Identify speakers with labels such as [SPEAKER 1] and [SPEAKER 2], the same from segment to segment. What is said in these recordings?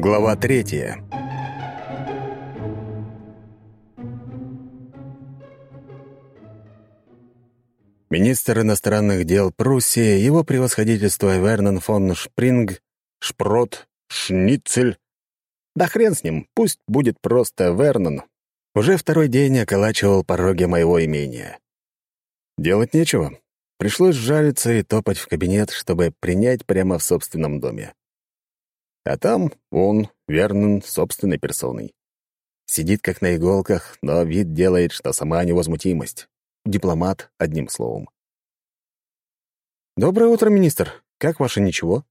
[SPEAKER 1] Глава третья. Министр иностранных дел Пруссии, его превосходительство Вернон фон Шпринг, Шпрот, Шницель. Да хрен с ним, пусть будет просто Вернон. Уже второй день околачивал пороги моего имения. Делать нечего. Пришлось жалиться и топать в кабинет, чтобы принять прямо в собственном доме. А там он, Вернон, собственной персоной. Сидит как на иголках, но вид делает, что сама невозмутимость. Дипломат, одним словом. «Доброе утро, министр. Как ваше ничего?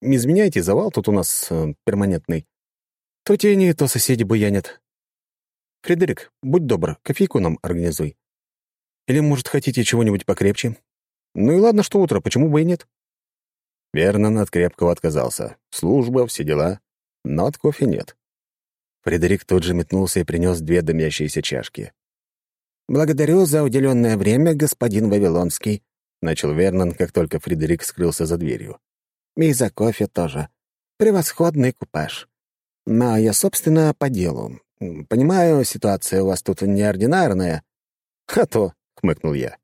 [SPEAKER 1] Изменяйте, завал тут у нас э, перманентный. То тени, то соседи буянят. Фредерик, будь добр, кофейку нам организуй. Или, может, хотите чего-нибудь покрепче? Ну и ладно, что утро, почему бы и нет?» Вернон от крепкого отказался. Служба, все дела. Но от кофе нет. Фредерик тут же метнулся и принес две дымящиеся чашки.
[SPEAKER 2] «Благодарю за уделенное время, господин Вавилонский», —
[SPEAKER 1] начал Вернон, как только Фредерик скрылся за дверью.
[SPEAKER 2] «И за кофе тоже. Превосходный купаж. Но я, собственно, по делу. Понимаю, ситуация у вас тут неординарная».
[SPEAKER 1] «А то», — хмыкнул я.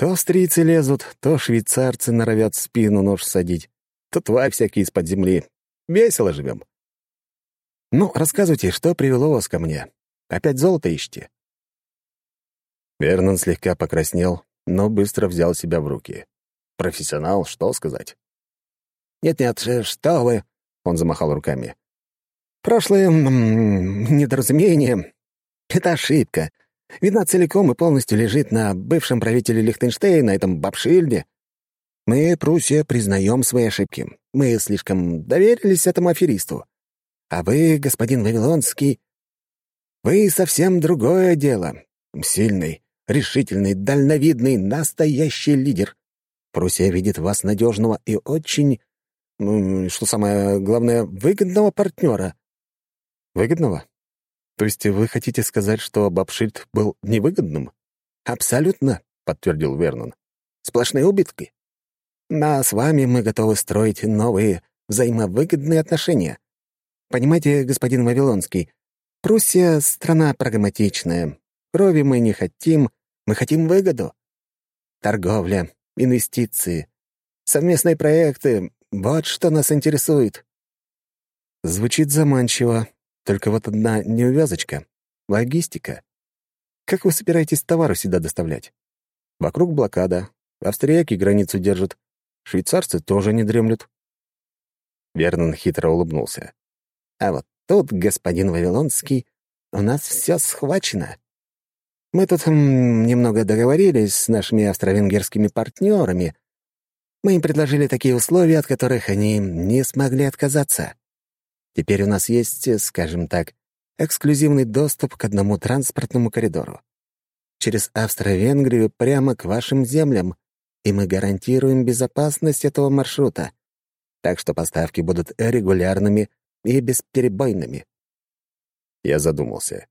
[SPEAKER 1] То австрийцы лезут, то швейцарцы норовят спину нож садить, то тварь всякие из-под земли. Весело живем. Ну, рассказывайте, что привело вас ко мне? Опять золото ищете?» Вернон слегка покраснел, но быстро взял себя в руки. Профессионал, что сказать?
[SPEAKER 2] «Нет-нет, что вы!» — он замахал руками.
[SPEAKER 1] «Прошлое недоразумение — это ошибка. Вина целиком и полностью лежит на бывшем правителе Лихтенштейна, этом Бабшильде. Мы, Пруссия, признаем свои ошибки. Мы слишком доверились этому аферисту. А вы, господин Вавилонский, вы совсем другое дело. Сильный, решительный, дальновидный, настоящий лидер. Пруссия видит вас надежного и очень, ну, что самое главное, выгодного партнера. Выгодного? То есть вы хотите сказать, что Бабшильд был невыгодным?
[SPEAKER 2] Абсолютно, подтвердил Вернон. Сплошные убытки. Но с вами мы готовы строить новые взаимовыгодные отношения. Понимаете, господин Вавилонский, Пруссия — страна прагматичная. Крови мы не хотим, мы хотим выгоду. Торговля, инвестиции, совместные проекты — вот что нас интересует.
[SPEAKER 1] Звучит заманчиво, только вот одна неувязочка — логистика. Как вы собираетесь товары сюда доставлять? Вокруг блокада, австрияки границу держат, швейцарцы тоже не дремлют. Вернон хитро улыбнулся.
[SPEAKER 2] «А вот тут, господин Вавилонский, у нас все схвачено. Мы тут м, немного договорились с нашими австро-венгерскими партнерами. Мы им предложили такие условия, от которых они не смогли отказаться. Теперь у нас есть, э, скажем так, эксклюзивный доступ к одному транспортному коридору. Через Австро-Венгрию прямо к вашим землям, и мы гарантируем безопасность этого маршрута. Так что поставки будут регулярными и бесперебойными.
[SPEAKER 1] Я задумался.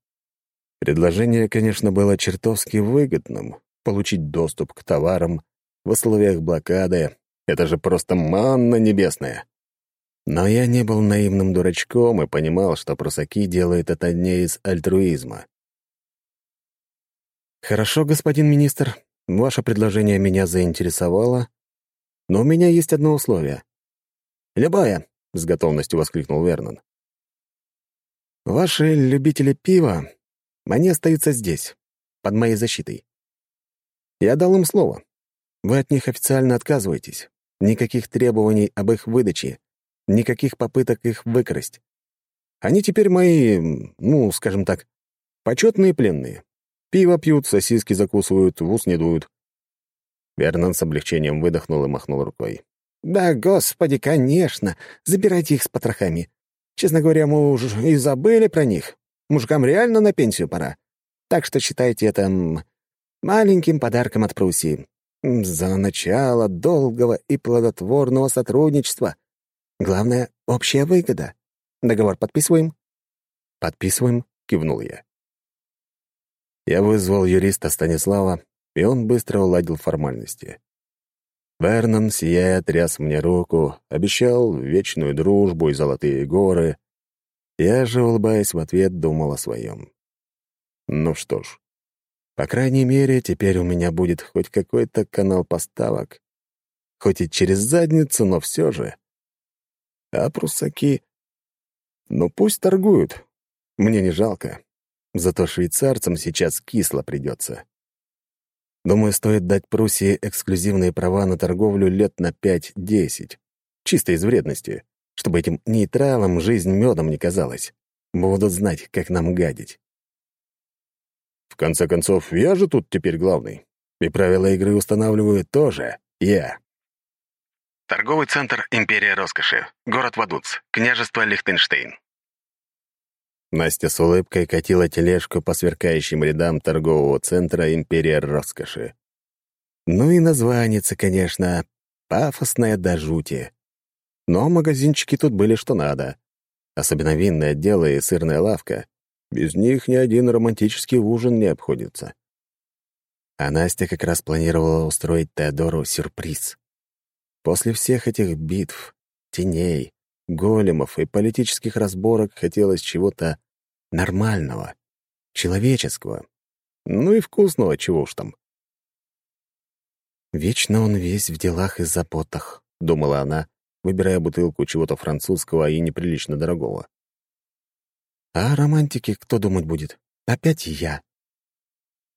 [SPEAKER 1] Предложение, конечно, было чертовски выгодным. Получить доступ к товарам в условиях блокады — это же просто манна небесная. Но я не был наивным дурачком и понимал, что прусаки делают это не из альтруизма. «Хорошо, господин министр, ваше предложение меня заинтересовало, но у меня есть одно условие».
[SPEAKER 2] «Любое», — с готовностью воскликнул Вернон.
[SPEAKER 1] «Ваши любители пива, они остаются здесь, под моей защитой. Я дал им слово. Вы от них официально отказываетесь. Никаких требований об их выдаче, никаких попыток их выкрасть. Они теперь мои, ну, скажем так, почетные пленные. Пиво пьют, сосиски закусывают, в ус не дуют. Вернон с облегчением выдохнул и махнул рукой.
[SPEAKER 2] «Да, господи, конечно. Забирайте их с потрохами. Честно говоря, мы уже и забыли про них. Мужикам реально на пенсию пора. Так что считайте это маленьким подарком от Пруссии. За начало долгого и плодотворного сотрудничества. Главное — общая выгода. Договор подписываем?»
[SPEAKER 1] «Подписываем», — кивнул я. Я вызвал юриста Станислава, и он быстро уладил формальности. Вернон, сияя, тряс мне руку, обещал вечную дружбу и золотые горы. Я же, улыбаясь в ответ, думал о своем. Ну что ж, по крайней мере, теперь у меня будет хоть какой-то канал поставок. Хоть и через задницу, но все же. А прусаки... Ну, пусть торгуют. Мне не жалко. Зато швейцарцам сейчас кисло придется. Думаю, стоит дать Пруссии эксклюзивные права на торговлю лет на 5-10. Чисто из вредности, чтобы этим нейтралам жизнь медом не казалась. Будут знать, как нам гадить. В конце концов, я же тут теперь главный. И правила игры устанавливаю тоже я.
[SPEAKER 2] Торговый центр «Империя роскоши», город Вадуц, княжество Лихтенштейн.
[SPEAKER 1] Настя с улыбкой катила тележку по сверкающим рядам торгового центра «Империя роскоши». Ну и названица, конечно, пафосная до жути. Но магазинчики тут были что надо. Особенно винное отдел и сырная лавка. Без них ни один романтический ужин не обходится. А Настя как раз планировала устроить Теодору сюрприз. После всех этих битв, теней, големов и политических разборок хотелось чего-то нормального, человеческого, ну и вкусного, чего уж там. «Вечно он весь в делах и заботах», — думала она, выбирая бутылку чего-то французского и неприлично дорогого. «А о романтике кто думать будет? Опять я».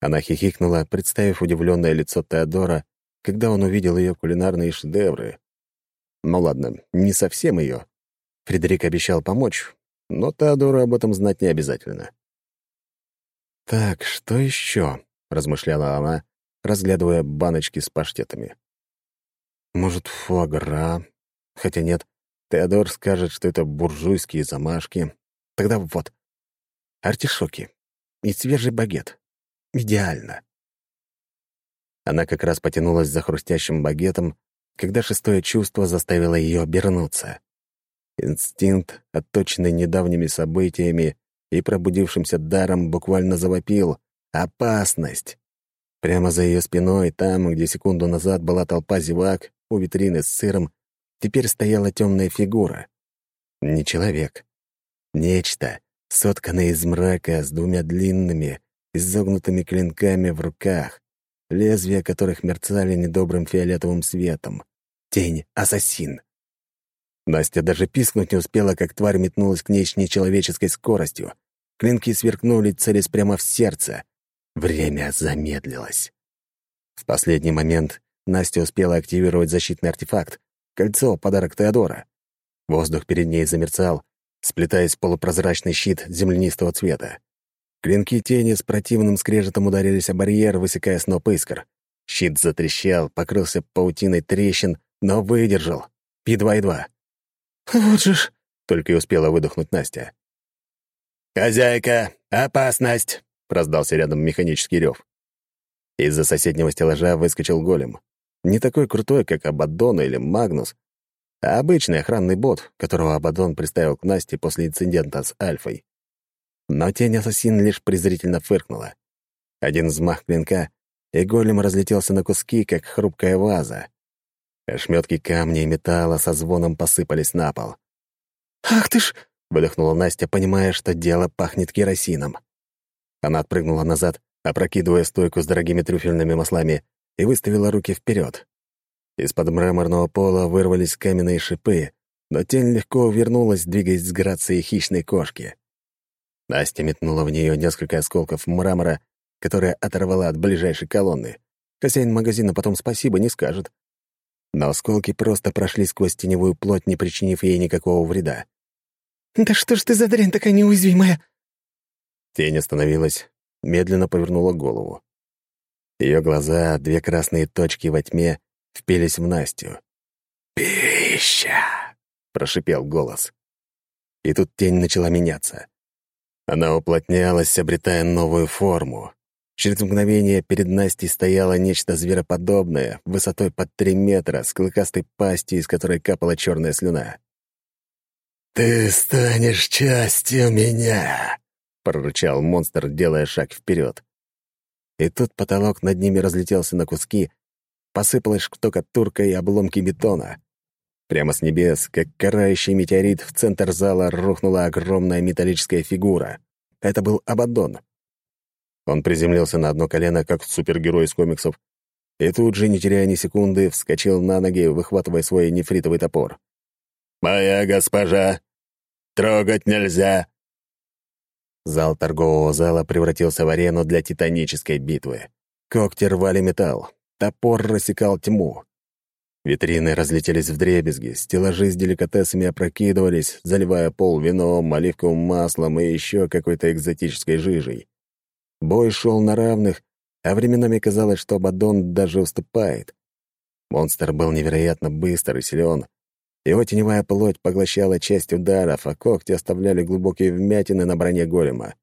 [SPEAKER 1] Она хихикнула, представив удивленное лицо Теодора, когда он увидел ее кулинарные шедевры. Ну ладно, не совсем ее. Фредерик обещал помочь, но Теодору об этом знать не обязательно. «Так, что еще?» — размышляла она, разглядывая баночки с паштетами. «Может, фуагра? Хотя нет, Теодор скажет, что это буржуйские замашки. Тогда вот, артишоки и свежий багет. Идеально!» Она как раз потянулась за хрустящим багетом, когда шестое чувство заставило ее обернуться. Инстинкт, отточенный недавними событиями и пробудившимся даром, буквально завопил «Опасность!». Прямо за ее спиной, там, где секунду назад была толпа зевак, у витрины с сыром, теперь стояла темная фигура. Не человек. Нечто, сотканное из мрака, с двумя длинными, изогнутыми клинками в руках, лезвия которых мерцали недобрым фиолетовым светом. Тень-ассасин. Настя даже пискнуть не успела, как тварь метнулась к ней с нечеловеческой скоростью. Клинки сверкнули, целясь прямо в сердце. Время замедлилось. В последний момент Настя успела активировать защитный артефакт — кольцо, подарок Теодора. Воздух перед ней замерцал, сплетаясь в полупрозрачный щит землянистого цвета. Клинки тени с противным скрежетом ударились о барьер, высекая сноп искр. Щит затрещал, покрылся паутиной трещин, но выдержал. Едва-едва.
[SPEAKER 2] «Вот же ж!»
[SPEAKER 1] — только и успела выдохнуть Настя.
[SPEAKER 2] «Хозяйка, опасность!» — раздался рядом механический рев.
[SPEAKER 1] Из-за соседнего стеллажа выскочил голем. Не такой крутой, как Абаддон или Магнус, а обычный охранный бот, которого Абаддон приставил к Насте после инцидента с Альфой. Но тень-ассасин лишь презрительно фыркнула. Один взмах клинка, и голем разлетелся на куски, как хрупкая ваза. Ошметки камня и металла со звоном посыпались на пол.
[SPEAKER 2] «Ах ты ж!»
[SPEAKER 1] — выдохнула Настя, понимая, что дело пахнет керосином. Она отпрыгнула назад, опрокидывая стойку с дорогими трюфельными маслами, и выставила руки вперед. Из-под мраморного пола вырвались каменные шипы, но тень легко увернулась, двигаясь с грацией хищной кошки. Настя метнула в нее несколько осколков мрамора, которые оторвала от ближайшей колонны. Хозяин магазина потом спасибо не скажет. Но осколки просто прошли сквозь теневую плоть, не причинив ей никакого вреда.
[SPEAKER 2] «Да что ж ты за дрянь такая неуязвимая?»
[SPEAKER 1] Тень остановилась, медленно повернула голову. Ее глаза, две красные точки во тьме, впились в Настю.
[SPEAKER 2] «Пища!»
[SPEAKER 1] — прошипел голос. И тут тень начала меняться. Она уплотнялась, обретая новую форму. Через мгновение перед Настей стояло нечто звероподобное, высотой под три метра, с клыкастой пастью, из которой капала черная слюна.
[SPEAKER 2] «Ты станешь частью меня!» — прорычал монстр, делая шаг вперед.
[SPEAKER 1] И тут потолок над ними разлетелся на куски, посыпалась штукатурка и обломки бетона. Прямо с небес, как карающий метеорит, в центр зала рухнула огромная металлическая фигура. Это был Абаддон. Он приземлился на одно колено, как супергерой из комиксов, и тут же, не теряя ни секунды, вскочил на ноги, выхватывая свой нефритовый топор. «Моя госпожа! Трогать нельзя!» Зал торгового зала превратился в арену для титанической битвы. Когти рвали металл, топор рассекал тьму. Витрины разлетелись в дребезги, стеллажи с деликатесами опрокидывались, заливая пол вином, оливковым маслом и еще какой-то экзотической жижей. Бой шел на равных, а временами казалось, что Бадон даже уступает. Монстр был невероятно быстр и силен. Его теневая плоть поглощала часть ударов, а когти оставляли глубокие вмятины на броне голема.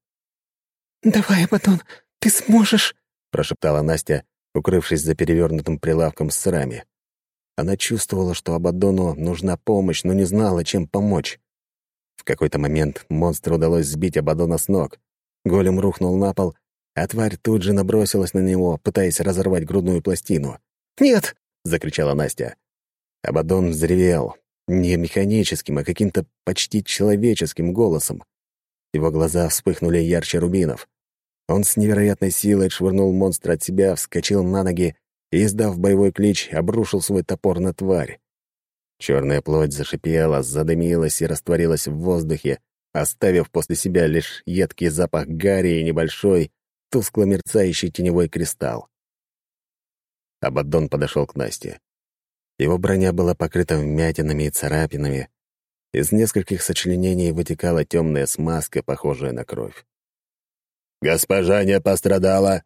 [SPEAKER 2] «Давай, Батон, ты сможешь!»
[SPEAKER 1] — прошептала Настя, укрывшись за перевернутым прилавком с сырами. Она чувствовала, что Абадону нужна помощь, но не знала, чем помочь. В какой-то момент монстру удалось сбить Абадона с ног. Голем рухнул на пол, а тварь тут же набросилась на него, пытаясь разорвать грудную пластину.
[SPEAKER 2] «Нет!»
[SPEAKER 1] — закричала Настя. Абадон взревел, не механическим, а каким-то почти человеческим голосом. Его глаза вспыхнули ярче рубинов. Он с невероятной силой швырнул монстра от себя, вскочил на ноги и, издав боевой клич, обрушил свой топор на тварь. Черная плоть зашипела, задымилась и растворилась в воздухе, оставив после себя лишь едкий запах гари и небольшой, тускло мерцающий теневой кристалл. Абаддон подошел к Насте. Его броня была покрыта вмятинами и царапинами. Из нескольких сочленений вытекала темная смазка, похожая на кровь. «Госпожа не пострадала?»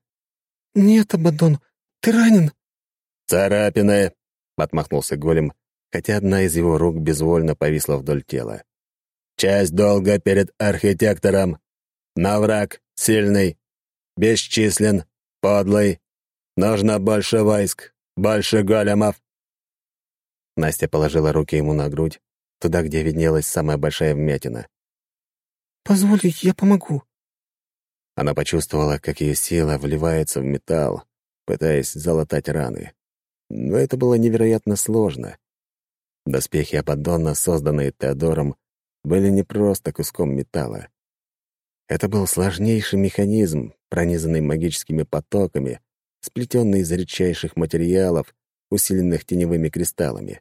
[SPEAKER 2] «Нет, Абадон, ты ранен?»
[SPEAKER 1] «Царапины!» — отмахнулся голем, хотя одна из его рук безвольно повисла вдоль тела. «Часть долга перед архитектором. Но враг сильный, бесчислен, подлый. Нужно больше войск, больше големов». Настя положила руки ему на грудь, туда, где виднелась самая большая вмятина.
[SPEAKER 2] «Позволь, я помогу».
[SPEAKER 1] Она почувствовала, как ее сила вливается в металл, пытаясь залатать раны. Но это было невероятно сложно. Доспехи Ападдона, созданные Теодором, были не просто куском металла. Это был сложнейший механизм, пронизанный магическими потоками, сплетенный из редчайших материалов, усиленных теневыми кристаллами.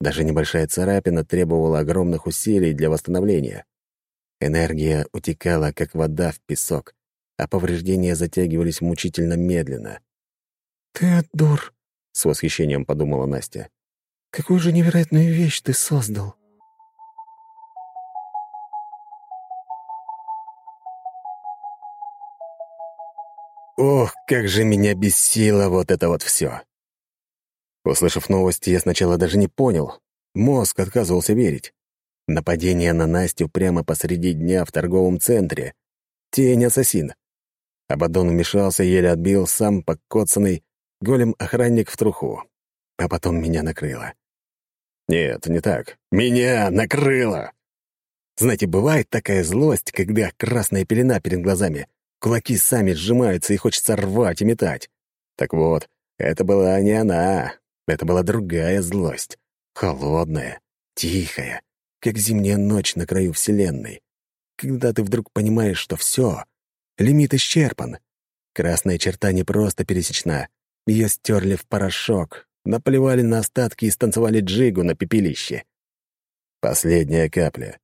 [SPEAKER 1] Даже небольшая царапина требовала огромных усилий для восстановления. Энергия утекала, как вода в песок, а повреждения затягивались мучительно медленно.
[SPEAKER 2] «Теодор», —
[SPEAKER 1] с восхищением подумала Настя.
[SPEAKER 2] «Какую же невероятную вещь ты создал!»
[SPEAKER 1] Ох, как же меня бесило вот это вот все. Услышав новости, я сначала даже не понял. Мозг отказывался верить. Нападение на Настю прямо посреди дня в торговом центре. Тень-ассасин. Абадон вмешался, еле отбил, сам покоцанный, голем-охранник в труху. А потом меня накрыло. Нет, не так. Меня накрыло! Знаете, бывает такая злость, когда красная пелена перед глазами, кулаки сами сжимаются и хочется рвать и метать. Так вот, это была не она, это была другая злость. Холодная, тихая, как зимняя ночь на краю Вселенной. Когда ты вдруг понимаешь, что все, лимит исчерпан. Красная черта не просто пересечна. Ее стерли в порошок, наплевали на остатки и станцевали джигу на пепелище. Последняя капля.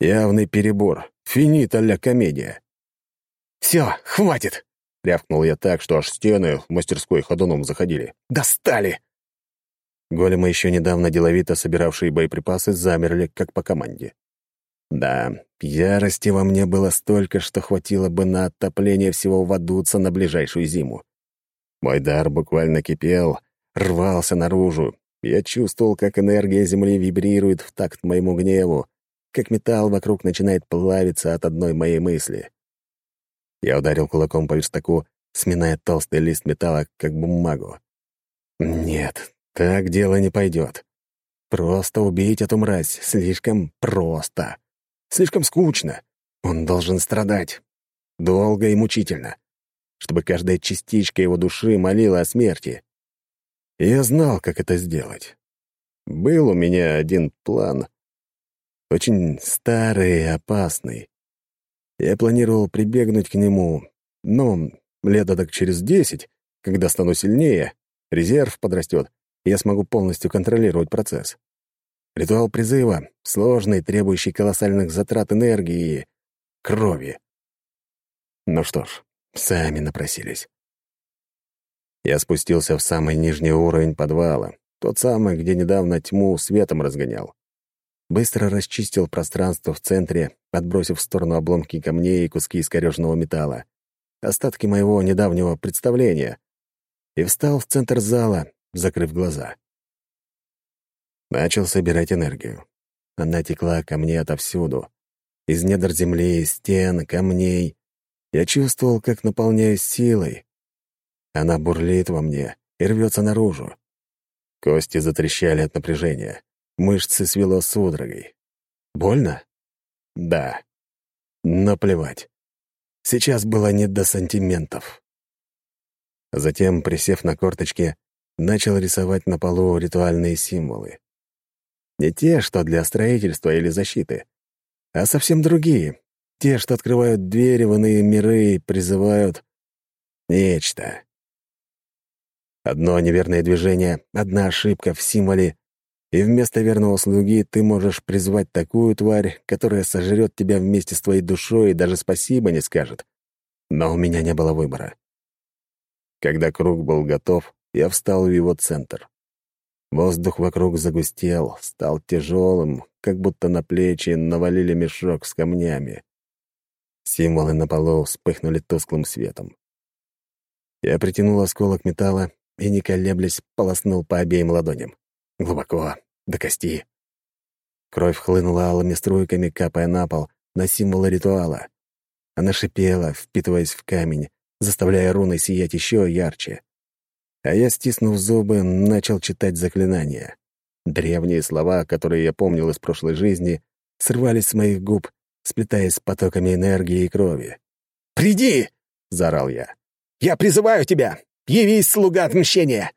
[SPEAKER 1] Явный перебор. Финита ля комедия. «Все, хватит!» — рявкнул я так, что аж стены в мастерской ходуном заходили. «Достали!» Големы, еще недавно деловито собиравшие боеприпасы, замерли, как по команде. Да, ярости во мне было столько, что хватило бы на отопление всего Вадуца на ближайшую зиму. Мой дар буквально кипел, рвался наружу. Я чувствовал, как энергия Земли вибрирует в такт моему гневу, как металл вокруг начинает плавиться от одной моей мысли. Я ударил кулаком по верстаку, сминая толстый лист металла, как бумагу. Нет, так дело не пойдет. Просто убить эту мразь слишком просто. Слишком скучно. Он должен страдать. Долго и мучительно. Чтобы каждая частичка его души молила о смерти. Я знал, как это сделать. Был у меня один план, очень старый и опасный. Я планировал прибегнуть к нему, но лет так через десять, когда стану сильнее, резерв подрастет, и я смогу полностью контролировать процесс. Ритуал призыва — сложный, требующий колоссальных затрат энергии и крови. Ну что ж, сами напросились. Я спустился в самый нижний уровень подвала, тот самый, где недавно тьму светом разгонял. Быстро расчистил пространство в центре, отбросив в сторону обломки камней и куски искореженного металла. Остатки моего недавнего представления. И встал в центр зала, закрыв глаза. Начал собирать энергию. Она текла ко мне отовсюду. Из недр земли, стен, камней. Я чувствовал, как наполняюсь силой. Она бурлит во мне и рвется наружу. Кости затрещали от напряжения. Мышцы свело судорогой. Больно? Да. Но плевать. Сейчас было не до сантиментов. Затем, присев на корточки, начал рисовать на полу ритуальные символы. Не те, что для строительства или защиты, а совсем другие, те, что открывают двери в иные миры и призывают нечто. Одно неверное движение, одна ошибка в символе, и вместо верного слуги ты можешь призвать такую тварь, которая сожрет тебя вместе с твоей душой и даже спасибо не скажет. Но у меня не было выбора. Когда круг был готов, я встал в его центр. Воздух вокруг загустел, стал тяжелым, как будто на плечи навалили мешок с камнями. Символы на полу вспыхнули тусклым светом. Я притянул осколок металла и, не колеблясь, полоснул по обеим ладоням. Глубоко, до кости. Кровь хлынула алыми струйками, капая на пол, на символы ритуала. Она шипела, впитываясь в камень, заставляя руны сиять еще ярче. А я, стиснув зубы, начал читать заклинания. Древние слова, которые я помнил из прошлой жизни, срывались с моих губ, сплетаясь с потоками энергии и крови.
[SPEAKER 2] «Приди!» — заорал я. «Я призываю тебя! Явись, слуга отмщения!»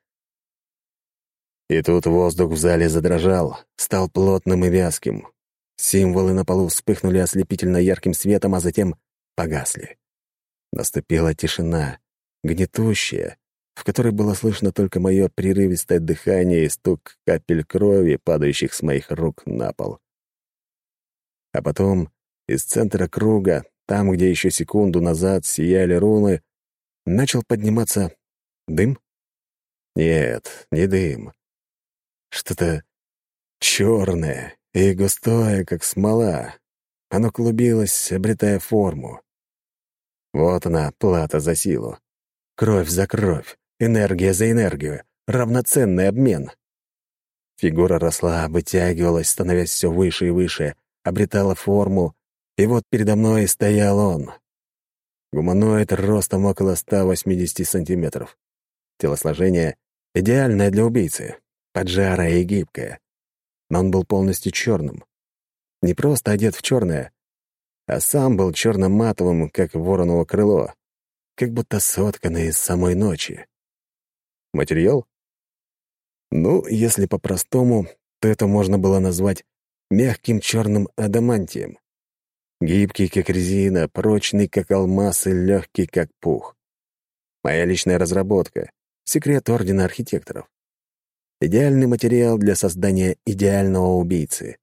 [SPEAKER 1] И тут воздух в зале задрожал, стал плотным и вязким. Символы на полу вспыхнули ослепительно ярким светом, а затем погасли. Наступила тишина, гнетущая, в которой было слышно только мое прерывистое дыхание и стук капель крови, падающих с моих рук на пол. А потом из центра круга, там, где еще секунду назад сияли руны, начал подниматься дым? Нет, не дым. Что-то черное и густое, как смола. Оно клубилось, обретая форму. Вот она, плата за силу. Кровь за кровь, энергия за энергию, равноценный обмен. Фигура росла, вытягивалась, становясь все выше и выше, обретала форму, и вот передо мной стоял он. Гуманоид ростом около 180 сантиметров. Телосложение идеальное для убийцы поджарая и гибкая. Но он был полностью черным. Не просто одет в черное, а сам был черно-матовым, как вороново крыло, как будто сотканный из самой ночи. Материал? Ну, если по-простому, то это можно было назвать мягким черным адамантием. Гибкий, как резина, прочный, как алмаз и легкий, как пух. Моя личная разработка, секрет Ордена Архитекторов. Идеальный материал для создания идеального убийцы.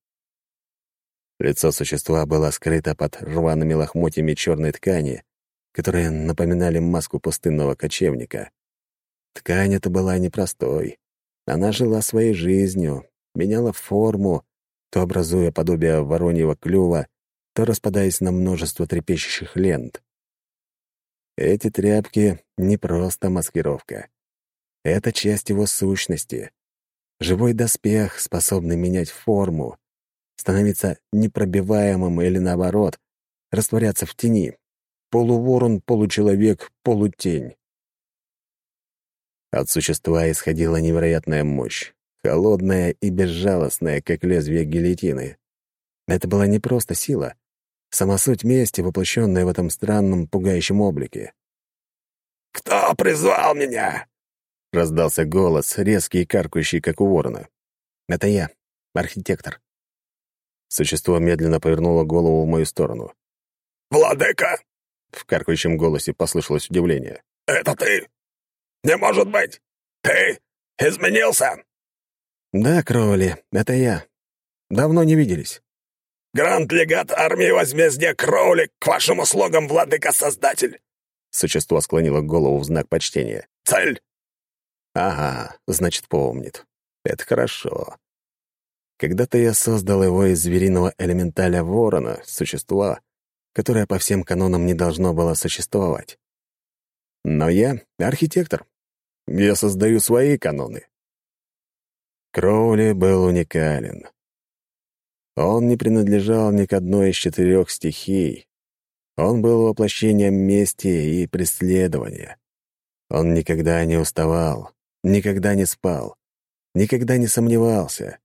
[SPEAKER 1] Лицо существа было скрыто под рваными лохмотьями черной ткани, которые напоминали маску пустынного кочевника. Ткань эта была непростой. Она жила своей жизнью, меняла форму, то образуя подобие вороньего клюва, то распадаясь на множество трепещущих лент. Эти тряпки — не просто маскировка. Это часть его сущности. Живой доспех, способный менять форму, становиться непробиваемым или, наоборот, растворяться в тени. Полуворон, получеловек, полутень. От существа исходила невероятная мощь, холодная и безжалостная, как лезвие гильотины. Это была не просто сила, сама суть мести, воплощенная в этом странном, пугающем облике.
[SPEAKER 2] «Кто призвал меня?»
[SPEAKER 1] — раздался голос, резкий и каркающий, как у ворона. «Это я, архитектор». Существо медленно повернуло голову в мою сторону.
[SPEAKER 3] «Владыка!»
[SPEAKER 1] — в каркающем голосе послышалось удивление.
[SPEAKER 3] «Это ты? Не может быть! Ты изменился?»
[SPEAKER 1] «Да, Кроули, это я. Давно не виделись».
[SPEAKER 3] «Гранд-легат армии возмездия Кроули к вашим услугам, владыка-создатель!»
[SPEAKER 1] Существо склонило голову в знак почтения.
[SPEAKER 3] «Цель!»
[SPEAKER 1] «Ага, значит, помнит. Это хорошо. Когда-то я создал его из звериного элементаля ворона, существа, которое по всем канонам не должно было существовать. Но я — архитектор. Я создаю свои каноны. Кроули был уникален. Он не принадлежал ни к одной из четырех стихий. Он был воплощением мести и преследования. Он никогда не уставал, никогда не спал, никогда не сомневался.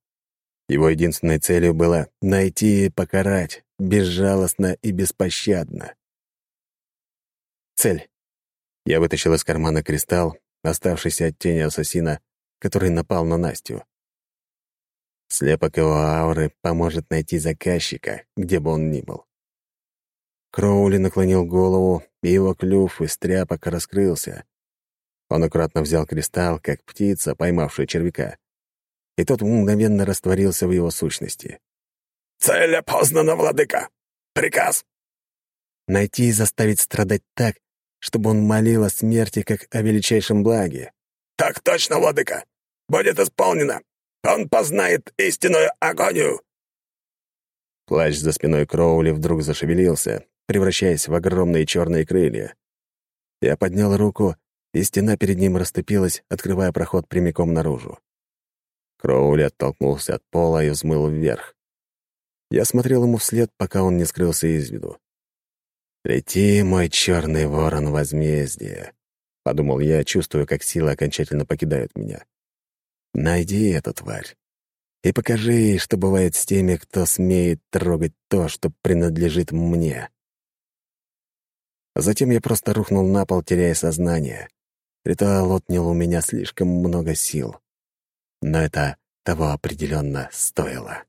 [SPEAKER 1] Его единственной целью было найти и покарать, безжалостно и беспощадно. Цель. Я вытащил из кармана кристалл, оставшийся от тени ассасина, который напал на Настю. Слепок его ауры поможет найти заказчика, где бы он ни был. Кроули наклонил голову, и его клюв из тряпок раскрылся. Он аккуратно взял кристалл, как птица, поймавшая червяка, и тот мгновенно растворился в его сущности.
[SPEAKER 3] «Цель опознана, владыка! Приказ!»
[SPEAKER 1] Найти и заставить страдать так, чтобы он молил о смерти, как о величайшем благе.
[SPEAKER 3] «Так точно, владыка! Будет исполнено! Он познает истинную агонию!»
[SPEAKER 1] Плащ за спиной Кроули вдруг зашевелился, превращаясь в огромные черные крылья. Я поднял руку, и стена перед ним расступилась, открывая проход прямиком наружу. Кроули оттолкнулся от пола и взмыл вверх. Я смотрел ему вслед, пока он не скрылся из виду. «Лети, мой черный ворон возмездия», — подумал я, чувствуя, как силы окончательно покидают меня. Найди эту тварь и покажи ей, что бывает с теми, кто смеет трогать то, что принадлежит мне. Затем я просто рухнул на пол, теряя сознание. Ритуал отнял у меня слишком много сил. Но это того определенно стоило.